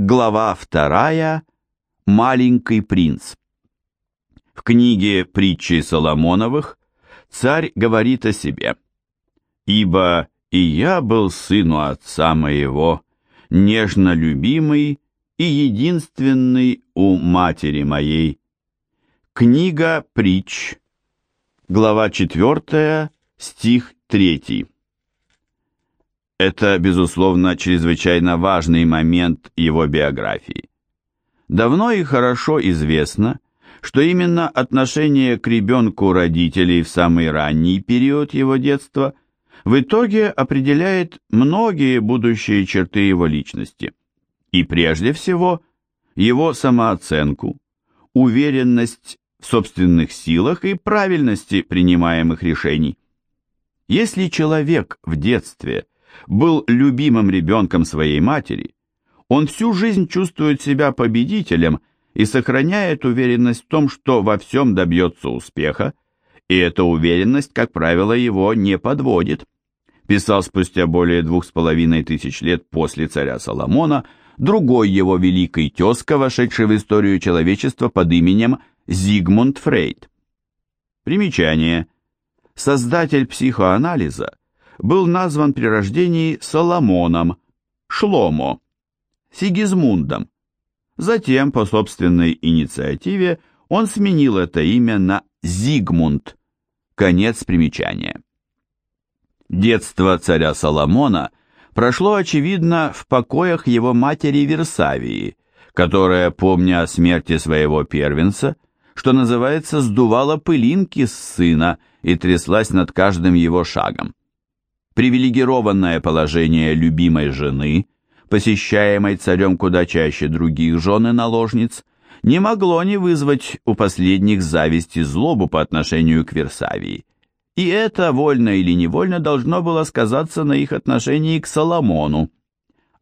Глава вторая. Маленький принц. В книге «Притчи Соломоновых» царь говорит о себе. «Ибо и я был сыну отца моего, нежно любимый и единственный у матери моей». Книга «Притч», глава 4, стих 3. Это, безусловно, чрезвычайно важный момент его биографии. Давно и хорошо известно, что именно отношение к ребенку родителей в самый ранний период его детства в итоге определяет многие будущие черты его личности. И прежде всего, его самооценку, уверенность в собственных силах и правильности принимаемых решений. Если человек в детстве – был любимым ребенком своей матери, он всю жизнь чувствует себя победителем и сохраняет уверенность в том, что во всем добьется успеха, и эта уверенность, как правило, его не подводит. Писал спустя более двух с половиной тысяч лет после царя Соломона другой его великий тезка, вошедший в историю человечества под именем Зигмунд Фрейд. Примечание. Создатель психоанализа был назван при рождении Соломоном, Шломо, Сигизмундом. Затем, по собственной инициативе, он сменил это имя на Зигмунд. Конец примечания. Детство царя Соломона прошло, очевидно, в покоях его матери Версавии, которая, помня о смерти своего первенца, что называется, сдувала пылинки с сына и тряслась над каждым его шагом привилегированное положение любимой жены, посещаемой царем куда чаще других жен и наложниц, не могло не вызвать у последних зависть и злобу по отношению к Версавии. И это, вольно или невольно, должно было сказаться на их отношении к Соломону.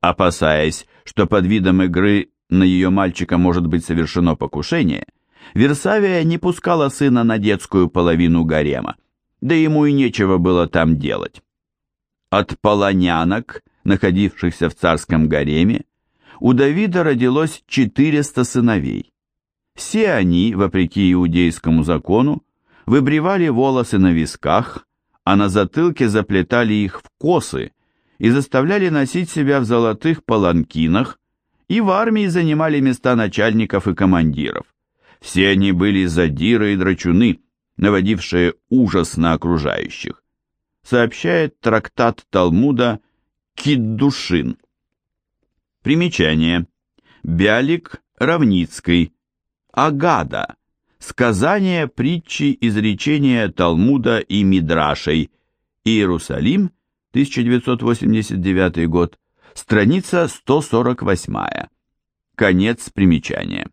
Опасаясь, что под видом игры на ее мальчика может быть совершено покушение, Версавия не пускала сына на детскую половину гарема, да ему и нечего было там делать. От полонянок, находившихся в царском гареме, у Давида родилось 400 сыновей. Все они, вопреки иудейскому закону, выбривали волосы на висках, а на затылке заплетали их в косы и заставляли носить себя в золотых паланкинах, и в армии занимали места начальников и командиров. Все они были задиры и драчуны, наводившие ужас на окружающих сообщает трактат Талмуда Киддушин. Примечание. Бялик Равницкий. Агада. Сказания, притчи, изречения Талмуда и Мидрашей. Иерусалим, 1989 год. Страница 148. Конец примечания.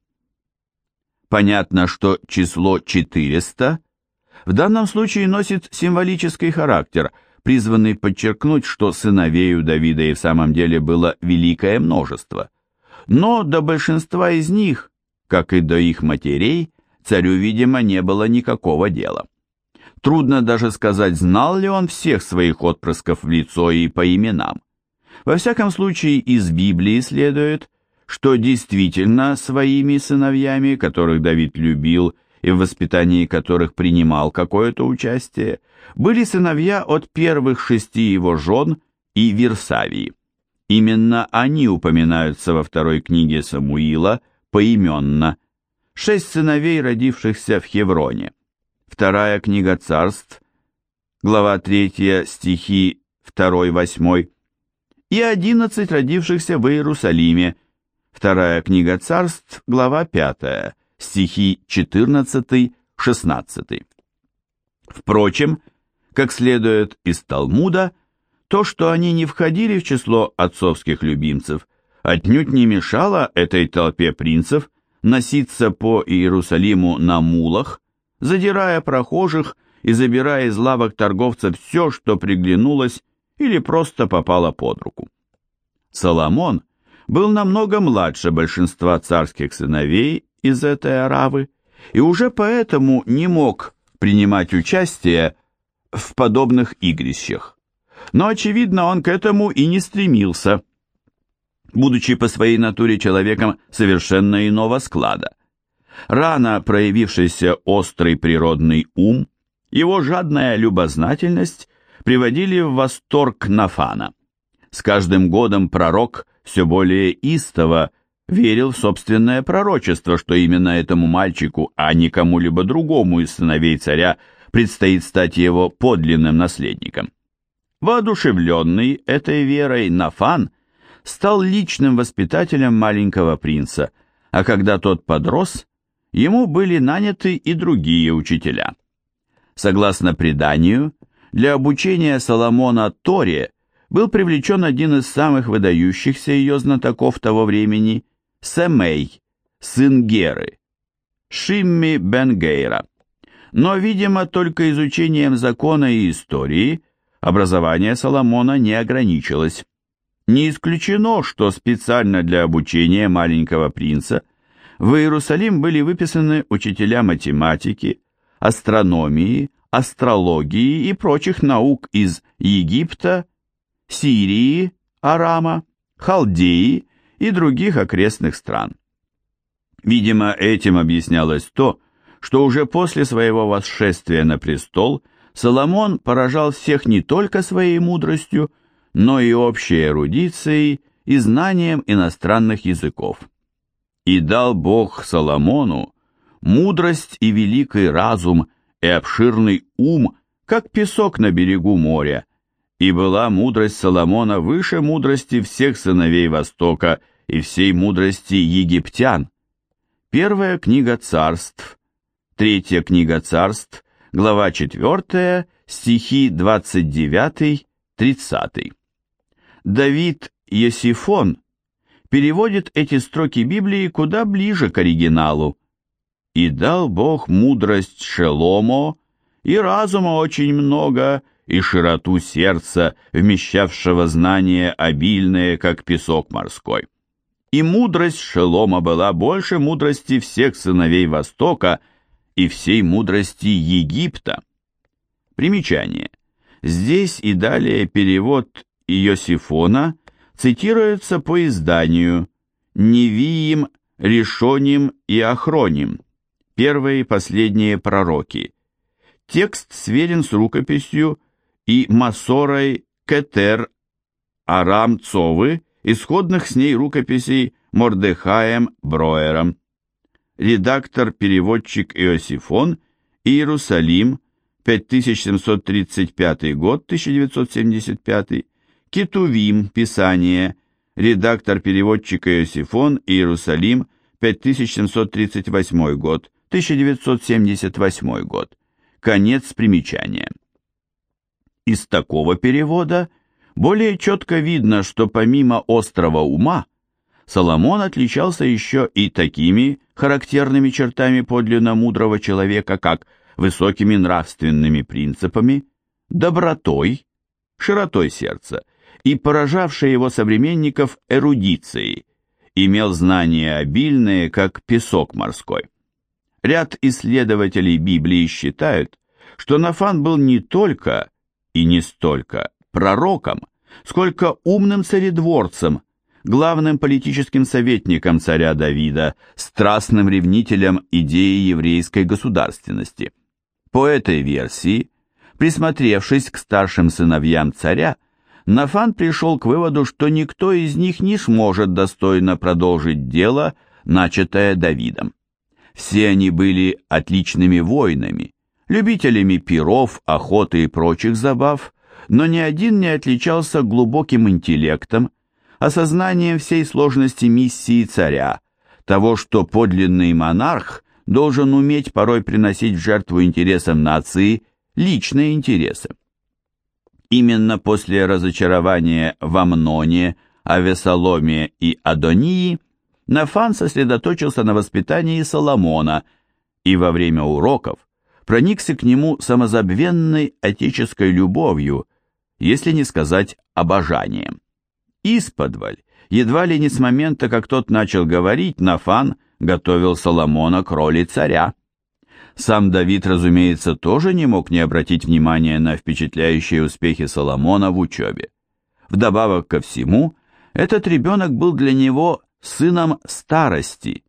Понятно, что число 400 в данном случае носит символический характер, призванный подчеркнуть, что сыновей у Давида и в самом деле было великое множество. Но до большинства из них, как и до их матерей, царю, видимо, не было никакого дела. Трудно даже сказать, знал ли он всех своих отпрысков в лицо и по именам. Во всяком случае, из Библии следует, что действительно своими сыновьями, которых Давид любил и в воспитании которых принимал какое-то участие, были сыновья от первых шести его жен и Версавии. Именно они упоминаются во второй книге Самуила поименно. Шесть сыновей, родившихся в Хевроне. Вторая книга царств, глава 3, стихи 2-8, и одиннадцать родившихся в Иерусалиме. Вторая книга царств, глава 5, стихи 14-16. Впрочем, как следует из Талмуда, то, что они не входили в число отцовских любимцев, отнюдь не мешало этой толпе принцев носиться по Иерусалиму на мулах, задирая прохожих и забирая из лавок торговцев все, что приглянулось или просто попало под руку. Соломон был намного младше большинства царских сыновей из этой аравы и уже поэтому не мог принимать участие в подобных игрищах. Но, очевидно, он к этому и не стремился. будучи по своей натуре человеком совершенно иного склада. Рано проявившийся острый природный ум, его жадная любознательность приводили в восторг Нафана. С каждым годом пророк все более истово верил в собственное пророчество, что именно этому мальчику, а не кому-либо другому из сыновей царя, предстоит стать его подлинным наследником. Воодушевленный этой верой Нафан стал личным воспитателем маленького принца, а когда тот подрос, ему были наняты и другие учителя. Согласно преданию, для обучения Соломона Торе был привлечен один из самых выдающихся ее знатоков того времени – Семей, сын Геры, Шимми бен Гейра. Но, видимо, только изучением закона и истории образование Соломона не ограничилось. Не исключено, что специально для обучения маленького принца в Иерусалим были выписаны учителя математики, астрономии, астрологии и прочих наук из Египта, Сирии, Арама, Халдеи и других окрестных стран. Видимо, этим объяснялось то, что уже после своего восшествия на престол Соломон поражал всех не только своей мудростью, но и общей эрудицией и знанием иностранных языков. И дал Бог Соломону мудрость и великий разум и обширный ум, как песок на берегу моря, и была мудрость Соломона выше мудрости всех сыновей Востока и всей мудрости египтян. Первая книга царств, третья книга царств, глава 4, стихи 29-30. Давид Есифон переводит эти строки Библии куда ближе к оригиналу. «И дал Бог мудрость Шеломо, и разума очень много, и широту сердца, вмещавшего знания обильные, как песок морской. И мудрость Шелома была больше мудрости всех сыновей Востока и всей мудрости Египта. Примечание. Здесь и далее перевод Иосифона цитируется по изданию «Невиим, Решоним и Охроним» первые и последние пророки. Текст сверен с рукописью и Масорой Кетер Арам Цовы, исходных с ней рукописей Мордехаем Броером. Редактор-переводчик Иосифон, Иерусалим, 5735 год, 1975, Кетувим, Писание, редактор-переводчик Иосифон, Иерусалим, 5738 год, 1978 год. Конец примечания. Из такого перевода более четко видно, что помимо острого ума, Соломон отличался еще и такими характерными чертами подлинно мудрого человека, как высокими нравственными принципами, добротой, широтой сердца и поражавший его современников эрудицией, имел знания обильные, как песок морской. Ряд исследователей Библии считают, что Нафан был не только и не столько пророком, сколько умным царедворцем, главным политическим советником царя Давида, страстным ревнителем идеи еврейской государственности. По этой версии, присмотревшись к старшим сыновьям царя, Нафан пришел к выводу, что никто из них не сможет достойно продолжить дело, начатое Давидом. Все они были отличными воинами, любителями пиров, охоты и прочих забав, но ни один не отличался глубоким интеллектом, осознанием всей сложности миссии царя, того, что подлинный монарх должен уметь порой приносить в жертву интересам нации личные интересы. Именно после разочарования в Амноне, Авесоломе и Адонии Нафан сосредоточился на воспитании Соломона и во время уроков проникся к нему самозабвенной отеческой любовью, если не сказать обожанием. Исподволь, едва ли не с момента, как тот начал говорить, Нафан готовил Соломона к роли царя. Сам Давид, разумеется, тоже не мог не обратить внимания на впечатляющие успехи Соломона в учебе. Вдобавок ко всему, Этот ребенок был для него сыном старости,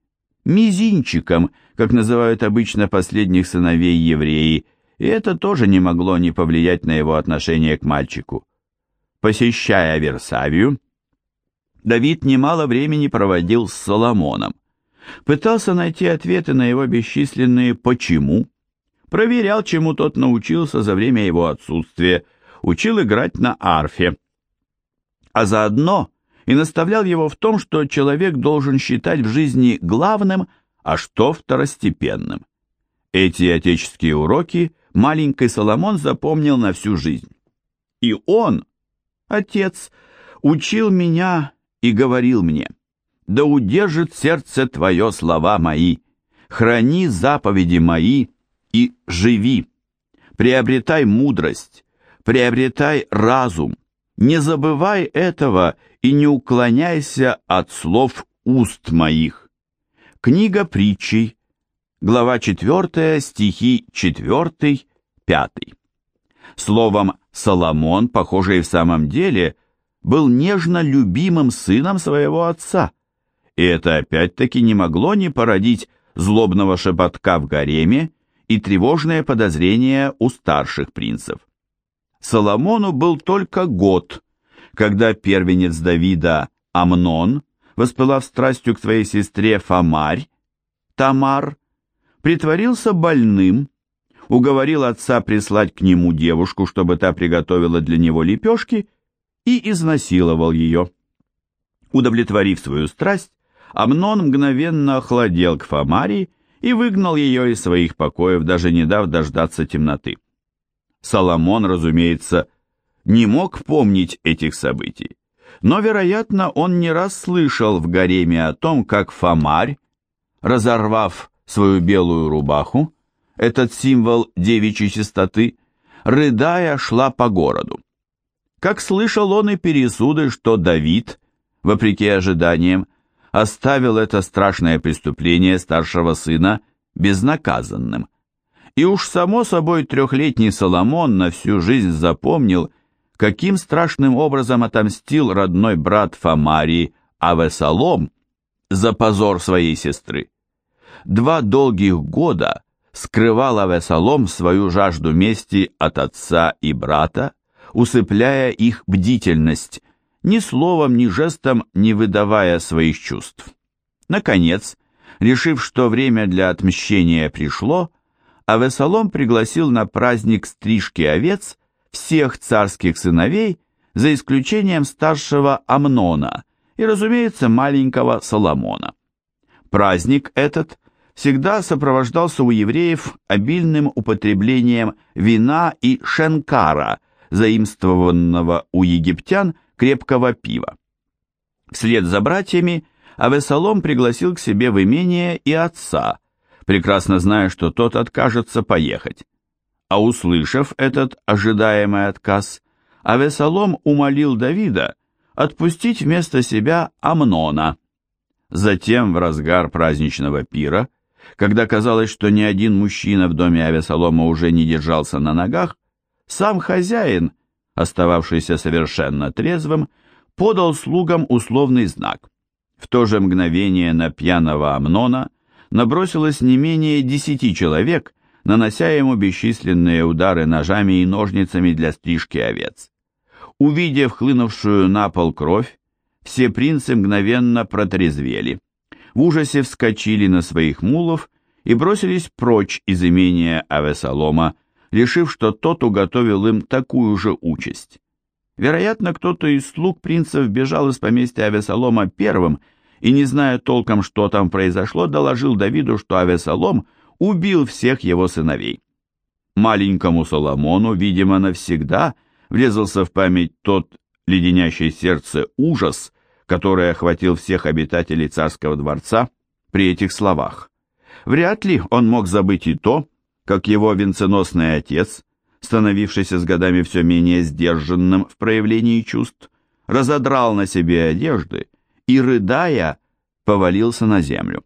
мизинчиком, как называют обычно последних сыновей евреи, и это тоже не могло не повлиять на его отношение к мальчику. Посещая Версавию, Давид немало времени проводил с Соломоном. Пытался найти ответы на его бесчисленные «почему», проверял, чему тот научился за время его отсутствия, учил играть на арфе. А заодно и наставлял его в том, что человек должен считать в жизни главным, а что второстепенным. Эти отеческие уроки маленький Соломон запомнил на всю жизнь. И он, отец, учил меня и говорил мне, «Да удержит сердце твое слова мои, храни заповеди мои и живи, приобретай мудрость, приобретай разум, не забывай этого и не уклоняйся от слов уст моих». Книга притчей, глава 4, стихи 4, 5. Словом, Соломон, похоже, и в самом деле был нежно любимым сыном своего отца, и это опять-таки не могло не породить злобного шепотка в гареме и тревожное подозрение у старших принцев. Соломону был только год, когда первенец Давида Амнон, воспылав страстью к своей сестре Фомарь, Тамар, притворился больным, уговорил отца прислать к нему девушку, чтобы та приготовила для него лепешки, и изнасиловал ее. Удовлетворив свою страсть, Амнон мгновенно охладел к Фомарии и выгнал ее из своих покоев, даже не дав дождаться темноты. Соломон, разумеется, не мог помнить этих событий, но, вероятно, он не раз слышал в гареме о том, как Фомарь, разорвав свою белую рубаху, этот символ девичьей чистоты, рыдая, шла по городу. Как слышал он и пересуды, что Давид, вопреки ожиданиям, оставил это страшное преступление старшего сына безнаказанным. И уж само собой трехлетний Соломон на всю жизнь запомнил, каким страшным образом отомстил родной брат Фомарии Авесолом за позор своей сестры. Два долгих года скрывал Авесолом свою жажду мести от отца и брата, усыпляя их бдительность, ни словом, ни жестом не выдавая своих чувств. Наконец, решив, что время для отмщения пришло, Авесолом пригласил на праздник стрижки овец всех царских сыновей, за исключением старшего Амнона и, разумеется, маленького Соломона. Праздник этот всегда сопровождался у евреев обильным употреблением вина и шенкара, заимствованного у египтян крепкого пива. Вслед за братьями Авесолом пригласил к себе в имение и отца, прекрасно зная, что тот откажется поехать. А услышав этот ожидаемый отказ, Авесолом умолил Давида отпустить вместо себя Амнона. Затем, в разгар праздничного пира, когда казалось, что ни один мужчина в доме Авесолома уже не держался на ногах, сам хозяин, остававшийся совершенно трезвым, подал слугам условный знак. В то же мгновение на пьяного Амнона набросилось не менее десяти человек, нанося ему бесчисленные удары ножами и ножницами для стрижки овец. Увидев хлынувшую на пол кровь, все принцы мгновенно протрезвели. В ужасе вскочили на своих мулов и бросились прочь из имения Авесолома, решив, что тот уготовил им такую же участь. Вероятно, кто-то из слуг принцев бежал из поместья Авесолома первым и, не зная толком, что там произошло, доложил Давиду, что Авесолом убил всех его сыновей. Маленькому Соломону, видимо, навсегда врезался в память тот леденящий сердце ужас, который охватил всех обитателей царского дворца при этих словах. Вряд ли он мог забыть и то, как его венценосный отец, становившийся с годами все менее сдержанным в проявлении чувств, разодрал на себе одежды и, рыдая, повалился на землю.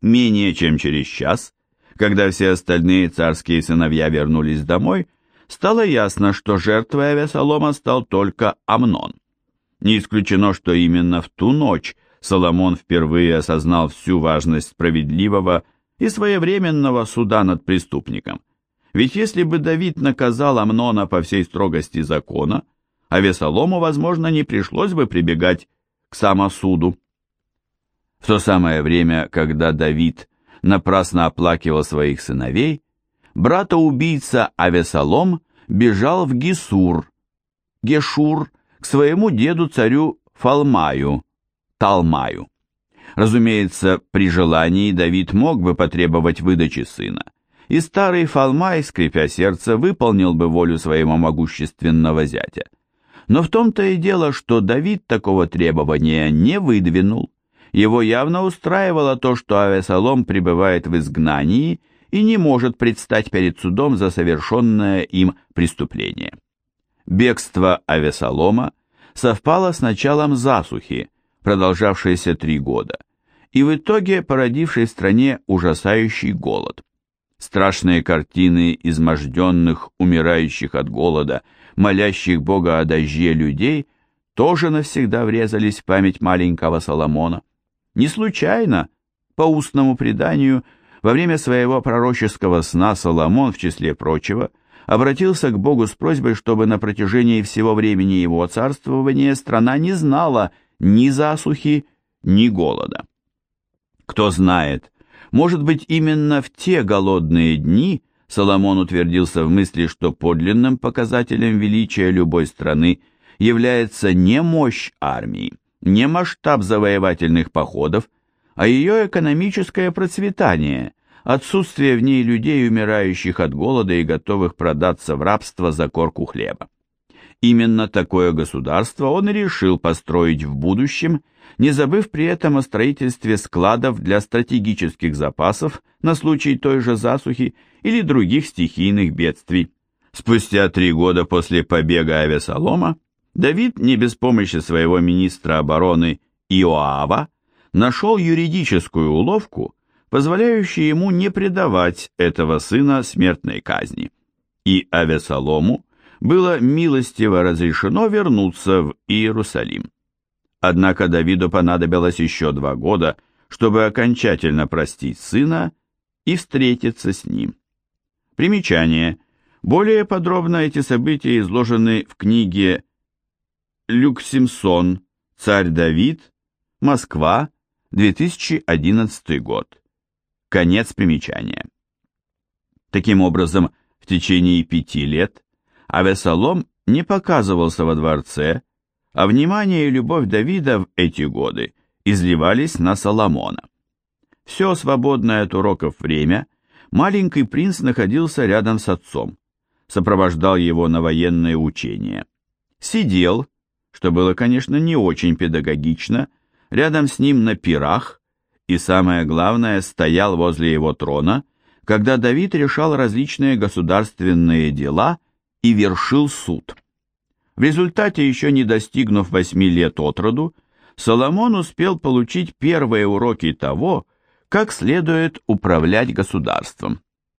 Менее чем через час, когда все остальные царские сыновья вернулись домой, стало ясно, что жертвой Авесолома стал только Амнон. Не исключено, что именно в ту ночь Соломон впервые осознал всю важность справедливого и своевременного суда над преступником. Ведь если бы Давид наказал Амнона по всей строгости закона, а Весолому, возможно, не пришлось бы прибегать к самосуду. В то самое время, когда Давид напрасно оплакивал своих сыновей, брата-убийца Авесолом бежал в Гисур, Гешур, своему деду-царю Фалмаю, Талмаю. Разумеется, при желании Давид мог бы потребовать выдачи сына, и старый Фалмай, скрипя сердце, выполнил бы волю своего могущественного зятя. Но в том-то и дело, что Давид такого требования не выдвинул. Его явно устраивало то, что Авесолом пребывает в изгнании и не может предстать перед судом за совершенное им преступление. Бегство Авесолома совпало с началом засухи, продолжавшейся три года, и в итоге породившей в стране ужасающий голод. Страшные картины изможденных, умирающих от голода, молящих Бога о дожде людей тоже навсегда врезались в память маленького Соломона. Не случайно, по устному преданию, во время своего пророческого сна Соломон, в числе прочего, обратился к Богу с просьбой, чтобы на протяжении всего времени его царствования страна не знала ни засухи, ни голода. Кто знает, может быть, именно в те голодные дни Соломон утвердился в мысли, что подлинным показателем величия любой страны является не мощь армии, не масштаб завоевательных походов, а ее экономическое процветание, отсутствие в ней людей, умирающих от голода и готовых продаться в рабство за корку хлеба. Именно такое государство он решил построить в будущем, не забыв при этом о строительстве складов для стратегических запасов на случай той же засухи или других стихийных бедствий. Спустя три года после побега Авесолома Давид, не без помощи своего министра обороны Иоава, нашел юридическую уловку, позволяющую ему не предавать этого сына смертной казни. И Авесолому было милостиво разрешено вернуться в Иерусалим. Однако Давиду понадобилось еще два года, чтобы окончательно простить сына и встретиться с ним. Примечание. Более подробно эти события изложены в книге Люк Симсон, Царь Давид, Москва, 2011 год. Конец примечания. Таким образом, в течение пяти лет Авесолом не показывался во дворце, а внимание и любовь Давида в эти годы изливались на Соломона. Все свободное от уроков время маленький принц находился рядом с отцом, сопровождал его на военные учения, сидел, что было, конечно, не очень педагогично, рядом с ним на пирах и, самое главное, стоял возле его трона, когда Давид решал различные государственные дела и вершил суд. В результате, еще не достигнув восьми лет от роду, Соломон успел получить первые уроки того, как следует управлять государством.